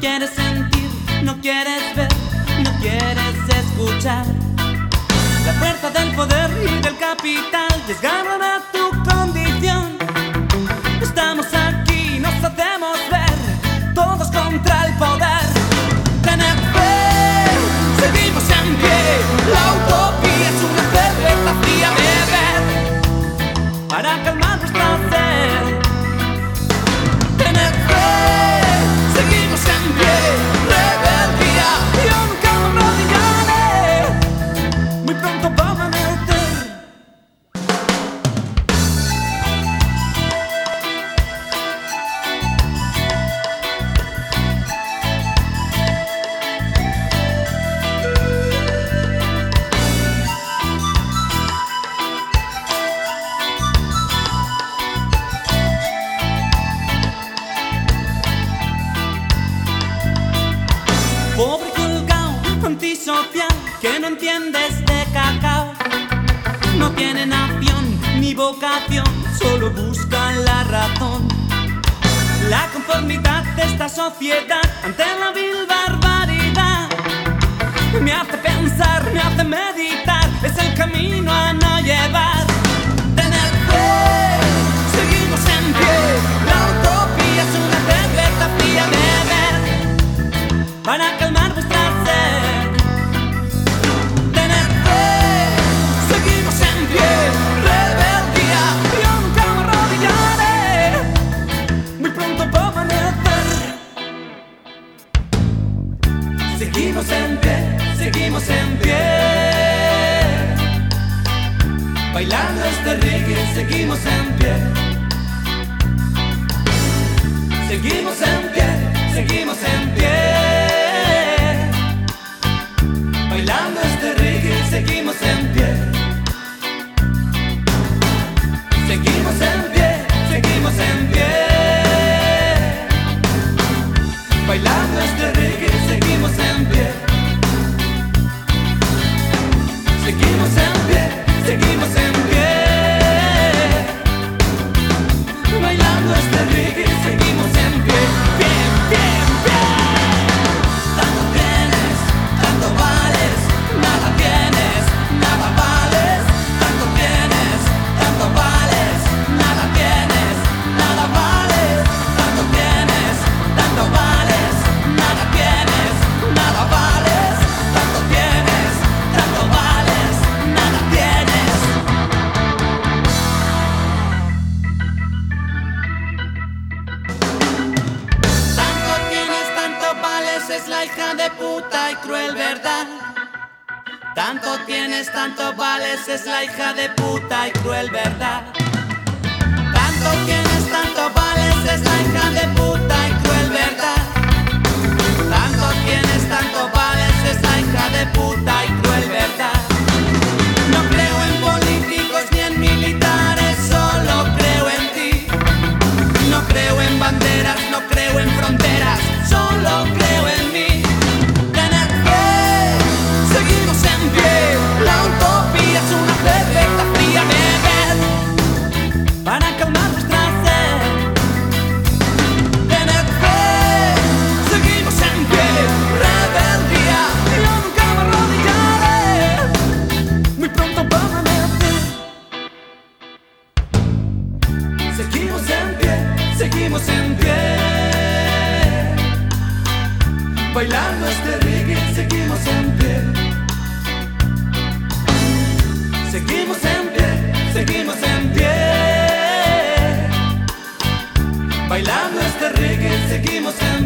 No quieres sentir, no quieres ver, no quieres escuchar. La fuerza del poder y del capital desgarran a tu que no entiendes de cacao. No tiene nación ni vocación, solo buscan la razón. La conformidad de esta sociedad ante la vil barbaridad me hace pensar, me hace meditar, es el camino a no llevar. Tener fe, seguimos en pie, la utopía es una cerveza de beber para calmar vuestra sed. Seguimos en pie, seguimos en pie. Bailando este reggae, seguimos en pie. Seguimos en pie, seguimos en pie. Vales, es la hija de puta y cruel verdad. Tanto tienes, tanto vales, es la hija de puta y cruel verdad. Tanto tienes, seguimos en pie. Bailando este reggae, seguimos en pie. Seguimos en pie, seguimos en pie. Bailando este reggae, seguimos en pie.